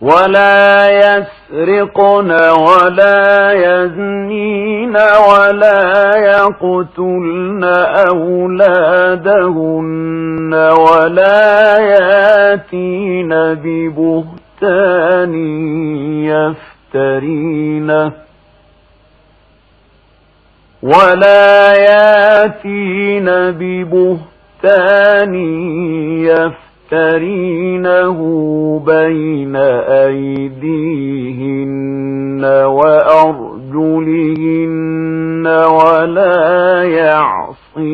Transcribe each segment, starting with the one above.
ولا يسرقن ولا يزنين ولا يقتلن أولادهن ولا ياتين ببهتان يفترينه ولا ياتين ببهتان يفترينه يفترينه بين أيديهن وأرجلهن ولا يعصينك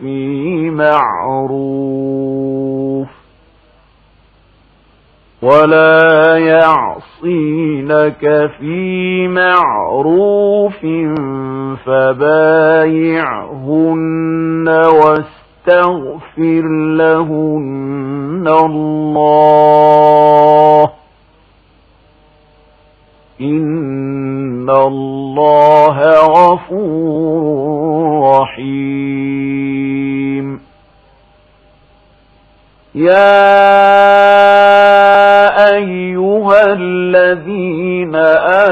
في معروف ولا يعصينك في معروف فبايعهن واستغفر واستغفر لهن الله. إن الله غفور رحيم. يا أيها الذين آمنوا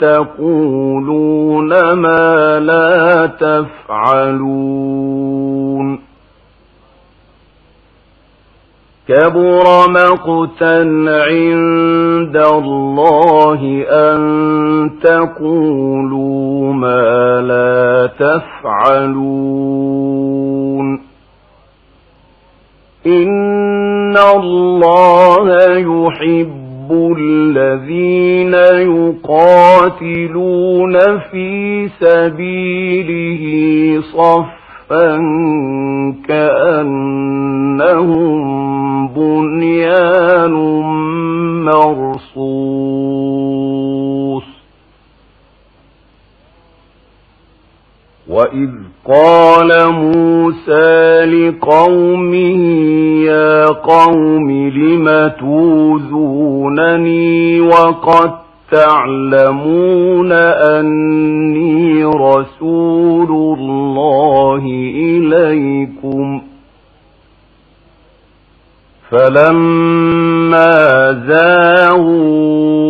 تقولون ما لا تفعلون. كبر مقتا عند الله أن تقولوا ما لا تفعلون. إن الله يحب الذين يقاتلون في سبيله صفا كأنهم بنيان مرصوص وإذ قال موسى لقومه يا قوم لم توذونني وقد تعلمون أني رسول الله إليكم فلما زاغوا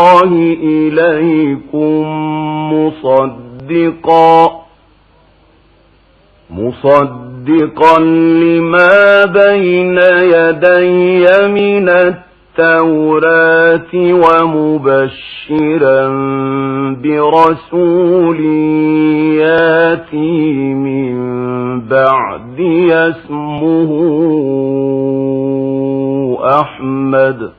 إليكم مصدقا مصدقا لما بين يدي من التوراة ومبشرا برسول ياتي من بعدي اسمه أحمد.